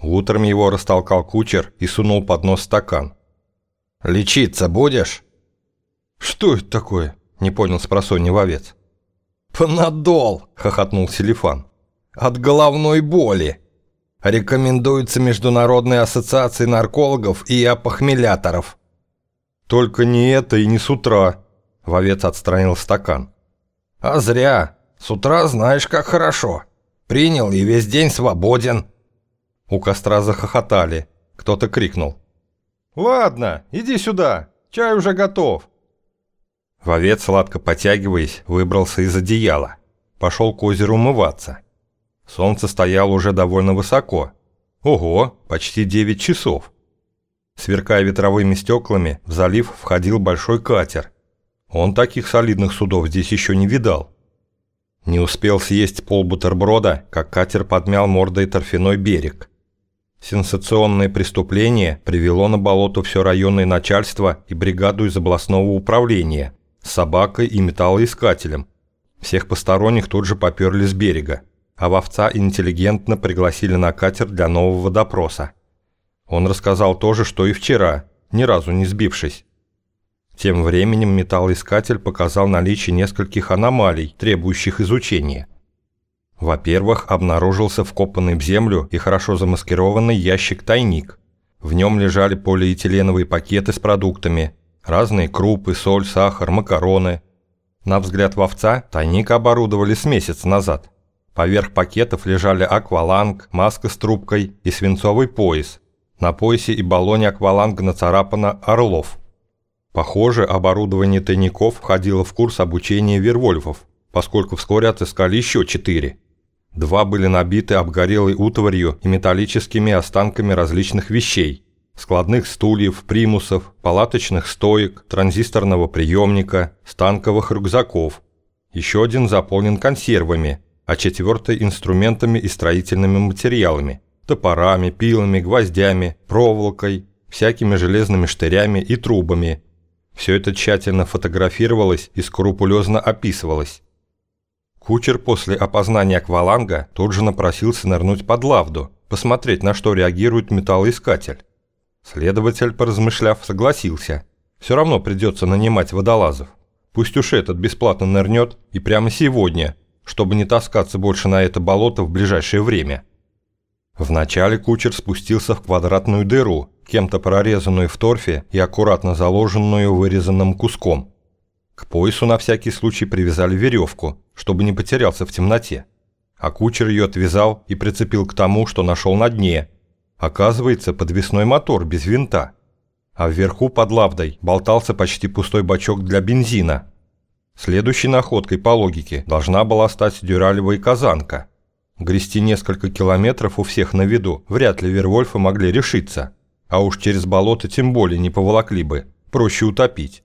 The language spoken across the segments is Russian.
Утром его растолкал кучер и сунул под нос стакан. «Лечиться будешь?» «Что это такое?» – не понял спросонья вовец. «Панадол!» – хохотнул Селифан. «От головной боли. Рекомендуется Международной ассоциацией наркологов и опохмеляторов». «Только не это и не с утра», – вовец отстранил стакан. «А зря. С утра знаешь, как хорошо. Принял и весь день свободен». У костра захохотали. Кто-то крикнул. «Ладно, иди сюда, чай уже готов». Вовец, сладко потягиваясь, выбрался из одеяла. Пошел к озеру умываться. Солнце стояло уже довольно высоко. Ого, почти 9 часов. Сверкая ветровыми стеклами, в залив входил большой катер. Он таких солидных судов здесь еще не видал. Не успел съесть пол бутерброда, как катер подмял мордой торфяной берег. Сенсационное преступление привело на болото все районное начальство и бригаду из областного управления с собакой и металлоискателем. Всех посторонних тут же поперли с берега, а вовца интеллигентно пригласили на катер для нового допроса. Он рассказал то же, что и вчера, ни разу не сбившись. Тем временем металлоискатель показал наличие нескольких аномалий, требующих изучения – во-первых, обнаружился вкопанный в землю и хорошо замаскированный ящик-тайник. В нем лежали полиэтиленовые пакеты с продуктами, разные крупы, соль, сахар, макароны. На взгляд вовца тайник оборудовали с месяц назад. Поверх пакетов лежали акваланг, маска с трубкой и свинцовый пояс. На поясе и баллоне акваланга нацарапано «Орлов». Похоже, оборудование тайников входило в курс обучения Вервольфов, поскольку вскоре отыскали еще четыре. Два были набиты обгорелой утварью и металлическими останками различных вещей. Складных стульев, примусов, палаточных стоек, транзисторного приемника, станковых рюкзаков. Еще один заполнен консервами, а четвертый – инструментами и строительными материалами – топорами, пилами, гвоздями, проволокой, всякими железными штырями и трубами. Все это тщательно фотографировалось и скрупулезно описывалось. Кучер после опознания акваланга тут же напросился нырнуть под лавду, посмотреть, на что реагирует металлоискатель. Следователь, поразмышляв, согласился. Все равно придется нанимать водолазов. Пусть уж этот бесплатно нырнет и прямо сегодня, чтобы не таскаться больше на это болото в ближайшее время. Вначале кучер спустился в квадратную дыру, кем-то прорезанную в торфе и аккуратно заложенную вырезанным куском. К поясу на всякий случай привязали веревку, чтобы не потерялся в темноте. А кучер ее отвязал и прицепил к тому, что нашел на дне. Оказывается, подвесной мотор без винта. А вверху под лавдой болтался почти пустой бачок для бензина. Следующей находкой по логике должна была стать дюралевая казанка. Грести несколько километров у всех на виду вряд ли Вервольфы могли решиться. А уж через болото тем более не поволокли бы, проще утопить.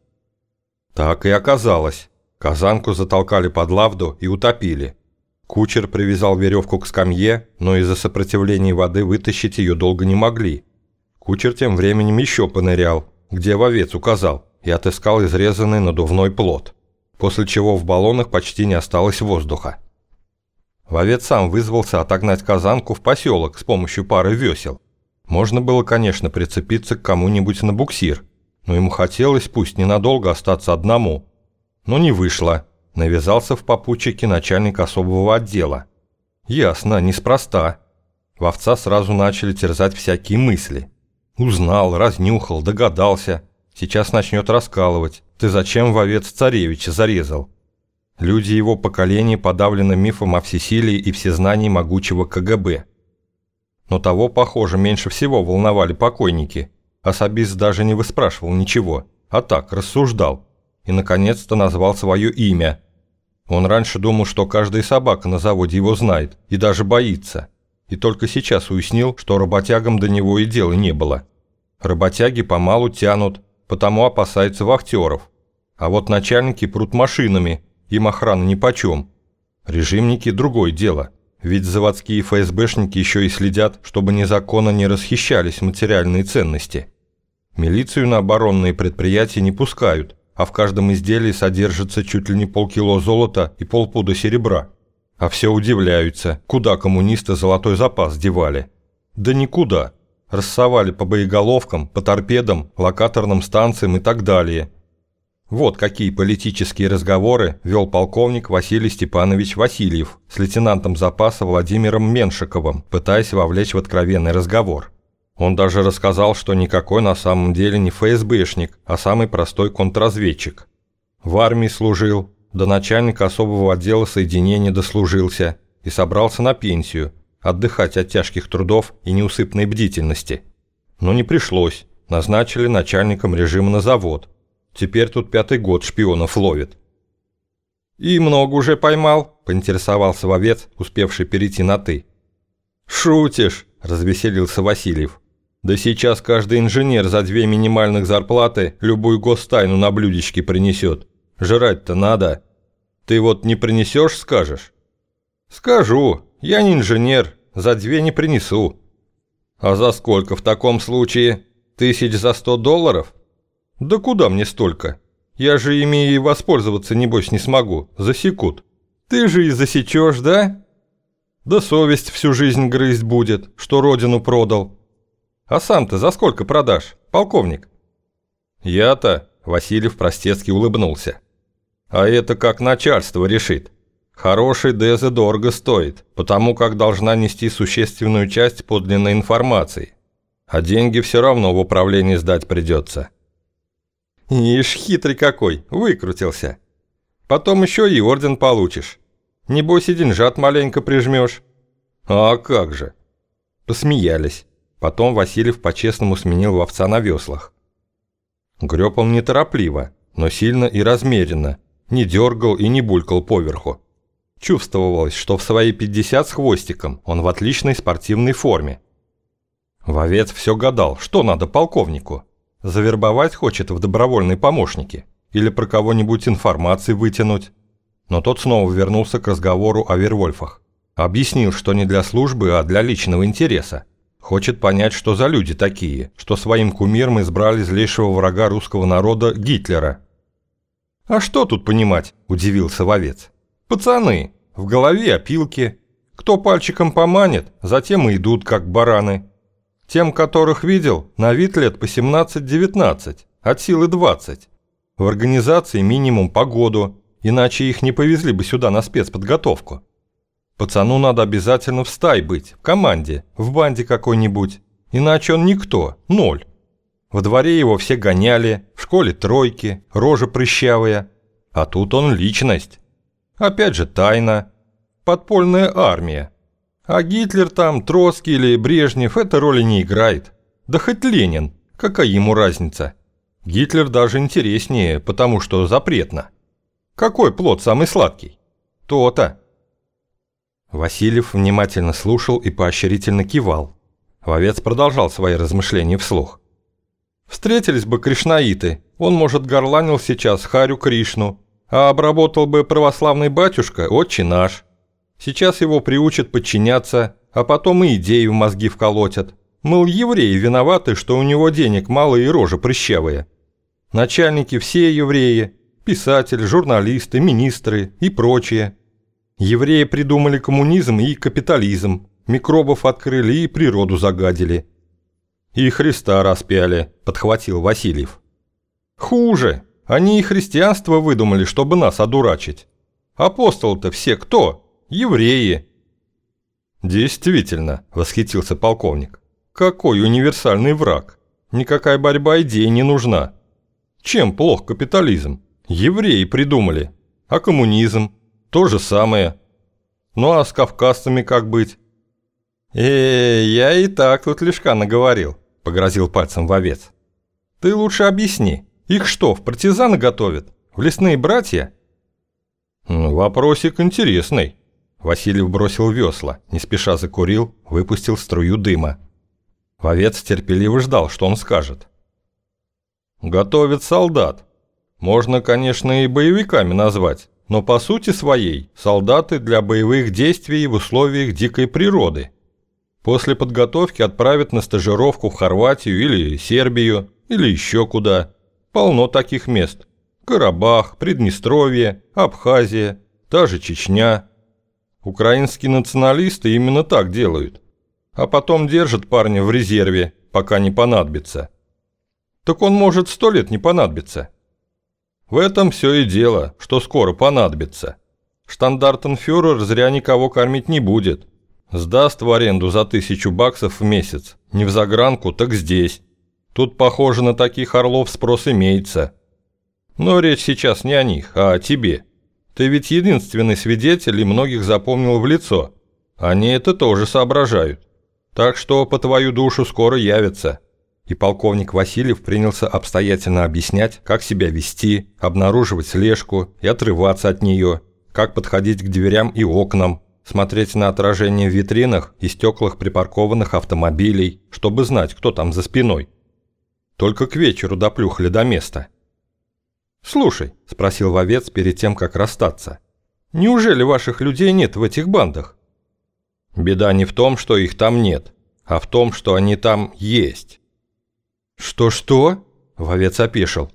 Так и оказалось. Казанку затолкали под лавду и утопили. Кучер привязал веревку к скамье, но из-за сопротивления воды вытащить ее долго не могли. Кучер тем временем еще понырял, где вовец указал, и отыскал изрезанный надувной плот, после чего в баллонах почти не осталось воздуха. Вовец сам вызвался отогнать казанку в поселок с помощью пары весел. Можно было, конечно, прицепиться к кому-нибудь на буксир – но ему хотелось пусть ненадолго остаться одному. Но не вышло. Навязался в попутчике начальник особого отдела. Ясно, неспроста. Вовца сразу начали терзать всякие мысли. Узнал, разнюхал, догадался. Сейчас начнет раскалывать. Ты зачем вовец царевича зарезал? Люди его поколения подавлены мифом о всесилии и всезнании могучего КГБ. Но того, похоже, меньше всего волновали покойники – Особист даже не выспрашивал ничего, а так рассуждал. И наконец-то назвал свое имя. Он раньше думал, что каждая собака на заводе его знает и даже боится. И только сейчас уяснил, что работягам до него и дела не было. Работяги помалу тянут, потому опасаются вахтеров. А вот начальники прут машинами, им охрана нипочем. Режимники – другое дело. Ведь заводские ФСБшники еще и следят, чтобы незаконно не расхищались материальные ценности. Милицию на оборонные предприятия не пускают, а в каждом изделии содержится чуть ли не полкило золота и полпуда серебра. А все удивляются, куда коммунисты золотой запас девали. Да никуда. Рассовали по боеголовкам, по торпедам, локаторным станциям и так далее. Вот какие политические разговоры вел полковник Василий Степанович Васильев с лейтенантом запаса Владимиром Меншиковым, пытаясь вовлечь в откровенный разговор. Он даже рассказал, что никакой на самом деле не ФСБшник, а самый простой контрразведчик. В армии служил, до начальника особого отдела соединения дослужился и собрался на пенсию, отдыхать от тяжких трудов и неусыпной бдительности. Но не пришлось, назначили начальником режима на завод, Теперь тут пятый год шпионов ловит. «И много уже поймал?» – поинтересовался вовец, успевший перейти на «ты». «Шутишь?» – развеселился Васильев. «Да сейчас каждый инженер за две минимальных зарплаты любую гостайну на блюдечке принесет. Жрать-то надо. Ты вот не принесешь, скажешь?» «Скажу. Я не инженер, за две не принесу». «А за сколько в таком случае? Тысяч за сто долларов?» «Да куда мне столько? Я же ими и воспользоваться, небось, не смогу. Засекут. Ты же и засечешь, да?» «Да совесть всю жизнь грызть будет, что родину продал. А сам-то за сколько продашь, полковник?» «Я-то...» — Васильев простецки улыбнулся. «А это как начальство решит. Хороший Дезе дорого стоит, потому как должна нести существенную часть подлинной информации. А деньги все равно в управлении сдать придется. Ишь, хитрый какой, выкрутился. Потом еще и орден получишь. Небось и деньжат маленько прижмешь. А как же. Посмеялись. Потом Васильев по-честному сменил вовца на веслах. Греб он неторопливо, но сильно и размеренно, не дергал и не булькал поверху. Чувствовалось, что в свои 50 с хвостиком он в отличной спортивной форме. Вовец все гадал, что надо полковнику. Завербовать хочет в добровольные помощники или про кого-нибудь информации вытянуть. Но тот снова вернулся к разговору о Вервольфах. Объяснил, что не для службы, а для личного интереса. Хочет понять, что за люди такие, что своим кумиром избрали злейшего врага русского народа Гитлера. «А что тут понимать?» – удивился вовец. «Пацаны, в голове опилки. Кто пальчиком поманит, затем и идут, как бараны. Тем, которых видел, на вид лет по 17-19, от силы 20. В организации минимум по году, иначе их не повезли бы сюда на спецподготовку. Пацану надо обязательно в стае быть, в команде, в банде какой-нибудь, иначе он никто, ноль. В дворе его все гоняли, в школе тройки, рожа прыщавая, а тут он личность. Опять же тайна, подпольная армия. А Гитлер там, Троцкий или Брежнев эта роли не играет. Да хоть Ленин, какая ему разница? Гитлер даже интереснее, потому что запретно. Какой плод самый сладкий? То-то. Васильев внимательно слушал и поощрительно кивал. Вовец продолжал свои размышления вслух. Встретились бы кришнаиты, он, может, горланил сейчас Харю Кришну, а обработал бы православный батюшка, отче наш. Сейчас его приучат подчиняться, а потом и идеи в мозги вколотят. Мол, евреи виноваты, что у него денег мало и рожа прыщавая. Начальники все евреи, писатели, журналисты, министры и прочее. Евреи придумали коммунизм и капитализм, микробов открыли и природу загадили. «И Христа распяли», – подхватил Васильев. «Хуже. Они и христианство выдумали, чтобы нас одурачить. Апостолы-то все кто?» Евреи!» «Действительно», – восхитился полковник. «Какой универсальный враг! Никакая борьба идей не нужна. Чем плох капитализм? Евреи придумали. А коммунизм? То же самое. Ну а с кавказцами как быть?» «Э, я и так тут лишка наговорил», – погрозил пальцем вовец. «Ты лучше объясни, их что, в партизаны готовят? В лесные братья?» «Вопросик интересный», Васильев бросил весла, не спеша закурил, выпустил струю дыма. Вовец терпеливо ждал, что он скажет. «Готовят солдат. Можно, конечно, и боевиками назвать, но по сути своей солдаты для боевых действий в условиях дикой природы. После подготовки отправят на стажировку в Хорватию или Сербию, или еще куда. Полно таких мест. Карабах, Приднестровье, Абхазия, та же Чечня – Украинские националисты именно так делают. а потом держит парня в резерве, пока не понадобится. Так он может сто лет не понадобиться. В этом все и дело, что скоро понадобится. Штандартенфюрер зря никого кормить не будет. Сдаст в аренду за тысячу баксов в месяц. Не в загранку, так здесь. Тут, похоже, на таких орлов спрос имеется. Но речь сейчас не о них, а о тебе. Ты ведь единственный свидетель и многих запомнил в лицо. Они это тоже соображают. Так что по твою душу скоро явятся. И полковник Васильев принялся обстоятельно объяснять, как себя вести, обнаруживать слежку и отрываться от нее, как подходить к дверям и окнам, смотреть на отражение в витринах и стеклах припаркованных автомобилей, чтобы знать, кто там за спиной. Только к вечеру доплюхали до места. «Слушай», – спросил вовец перед тем, как расстаться, – «неужели ваших людей нет в этих бандах?» «Беда не в том, что их там нет, а в том, что они там есть». «Что-что?» – вовец опешил.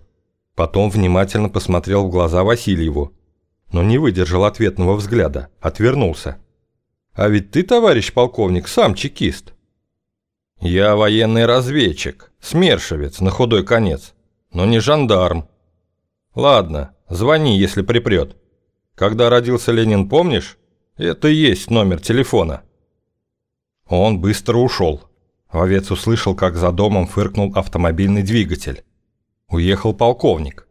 Потом внимательно посмотрел в глаза Васильеву, но не выдержал ответного взгляда, отвернулся. «А ведь ты, товарищ полковник, сам чекист». «Я военный разведчик, смершевец на худой конец, но не жандарм. Ладно, звони, если припрет. Когда родился Ленин, помнишь? Это и есть номер телефона». Он быстро ушел. Вовец услышал, как за домом фыркнул автомобильный двигатель. Уехал полковник.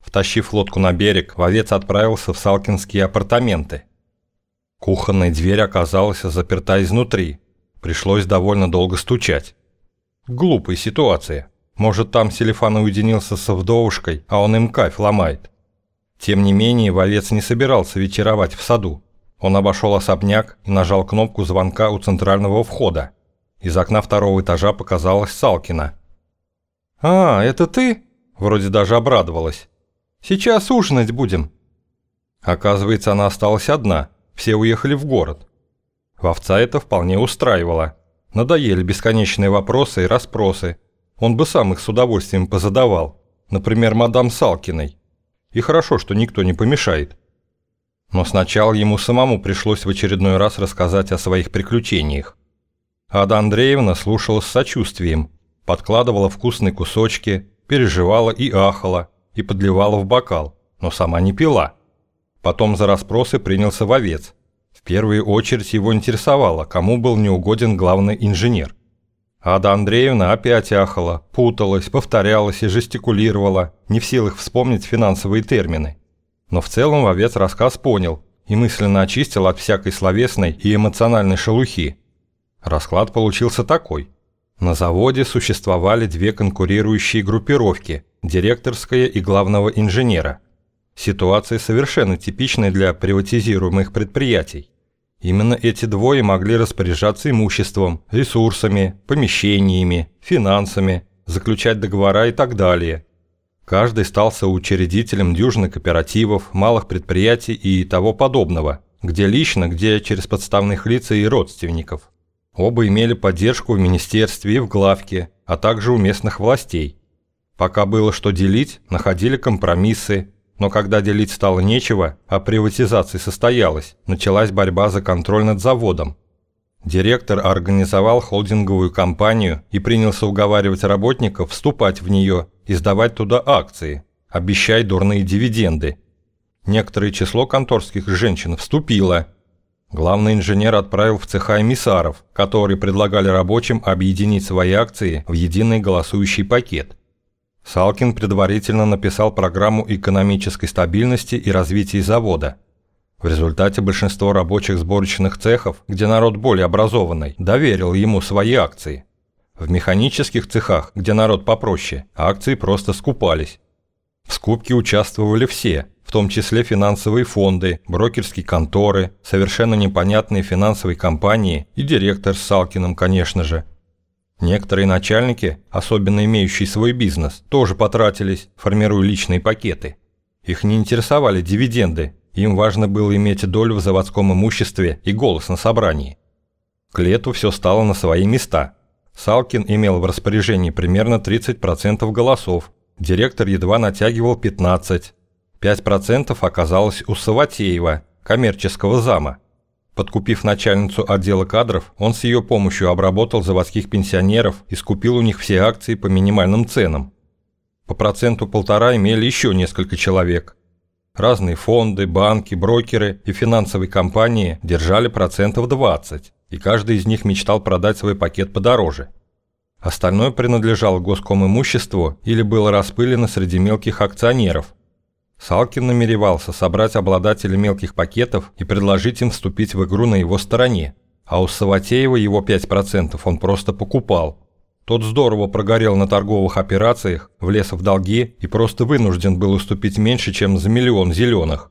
Втащив лодку на берег, вовец отправился в салкинские апартаменты. Кухонная дверь оказалась заперта изнутри. Пришлось довольно долго стучать. Глупая ситуация. Может, там Селифан уединился со вдовушкой, а он им кайф ломает. Тем не менее, вовец не собирался вечеровать в саду. Он обошел особняк и нажал кнопку звонка у центрального входа. Из окна второго этажа показалась Салкина. «А, это ты?» Вроде даже обрадовалась. Сейчас ужинать будем». Оказывается, она осталась одна, все уехали в город. Вовца это вполне устраивало. Надоели бесконечные вопросы и расспросы. Он бы сам их с удовольствием позадавал. Например, мадам Салкиной. И хорошо, что никто не помешает. Но сначала ему самому пришлось в очередной раз рассказать о своих приключениях. Ада Андреевна слушала с сочувствием, подкладывала вкусные кусочки, переживала и ахала, и подливала в бокал, но сама не пила. Потом за расспросы принялся вовец. В первую очередь его интересовало, кому был неугоден главный инженер. Ада Андреевна опять ахала, путалась, повторялась и жестикулировала, не в силах вспомнить финансовые термины. Но в целом вовец рассказ понял и мысленно очистил от всякой словесной и эмоциональной шелухи. Расклад получился такой. На заводе существовали две конкурирующие группировки – директорская и главного инженера. Ситуация совершенно типичная для приватизируемых предприятий. Именно эти двое могли распоряжаться имуществом, ресурсами, помещениями, финансами, заключать договора и так далее. Каждый стал соучредителем дюжины кооперативов, малых предприятий и того подобного, где лично, где через подставных лиц и родственников. Оба имели поддержку в министерстве и в главке, а также у местных властей. Пока было что делить, находили компромиссы, но когда делить стало нечего, а приватизация состоялась, началась борьба за контроль над заводом. Директор организовал холдинговую компанию и принялся уговаривать работников вступать в нее и сдавать туда акции, обещая дурные дивиденды. Некоторое число конторских женщин вступило. Главный инженер отправил в цеха эмиссаров, которые предлагали рабочим объединить свои акции в единый голосующий пакет – Салкин предварительно написал программу экономической стабильности и развития завода. В результате большинство рабочих сборочных цехов, где народ более образованный, доверил ему свои акции. В механических цехах, где народ попроще, акции просто скупались. В скупке участвовали все, в том числе финансовые фонды, брокерские конторы, совершенно непонятные финансовые компании и директор с Салкиным, конечно же – Некоторые начальники, особенно имеющие свой бизнес, тоже потратились, формируя личные пакеты. Их не интересовали дивиденды, им важно было иметь долю в заводском имуществе и голос на собрании. К лету все стало на свои места. Салкин имел в распоряжении примерно 30% голосов, директор едва натягивал 15%. 5% оказалось у Саватеева, коммерческого зама. Подкупив начальницу отдела кадров, он с ее помощью обработал заводских пенсионеров и скупил у них все акции по минимальным ценам. По проценту полтора имели еще несколько человек. Разные фонды, банки, брокеры и финансовые компании держали процентов 20, и каждый из них мечтал продать свой пакет подороже. Остальное принадлежало госкомимуществу или было распылено среди мелких акционеров, Салкин намеревался собрать обладателей мелких пакетов и предложить им вступить в игру на его стороне, а у Саватеева его 5% он просто покупал. Тот здорово прогорел на торговых операциях, влез в долги и просто вынужден был уступить меньше, чем за миллион зеленых.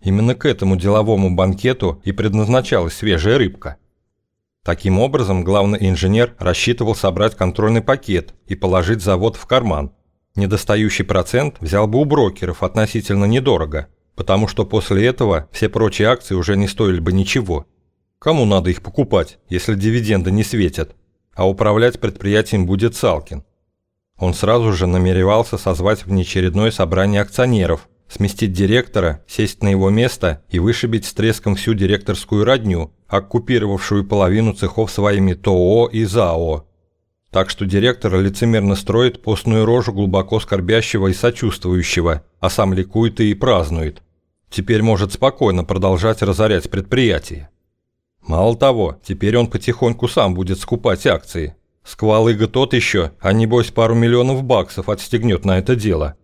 Именно к этому деловому банкету и предназначалась свежая рыбка. Таким образом, главный инженер рассчитывал собрать контрольный пакет и положить завод в карман – Недостающий процент взял бы у брокеров относительно недорого, потому что после этого все прочие акции уже не стоили бы ничего. Кому надо их покупать, если дивиденды не светят? А управлять предприятием будет Салкин. Он сразу же намеревался созвать внеочередное собрание акционеров, сместить директора, сесть на его место и вышибить с треском всю директорскую родню, оккупировавшую половину цехов своими ТОО и ЗАО. Так что директор лицемерно строит постную рожу глубоко скорбящего и сочувствующего, а сам ликует и празднует. Теперь может спокойно продолжать разорять предприятие. Мало того, теперь он потихоньку сам будет скупать акции. Сквалыга тот еще, а небось пару миллионов баксов отстегнет на это дело.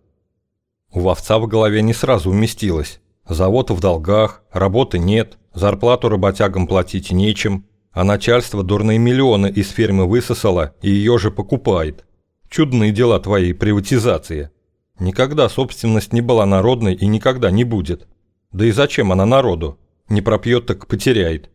У вовца в голове не сразу уместилось. Завод в долгах, работы нет, зарплату работягам платить нечем, а начальство дурные миллионы из фирмы высосало и ее же покупает. Чудные дела твоей приватизации. Никогда собственность не была народной и никогда не будет. Да и зачем она народу? Не пропьет, так потеряет.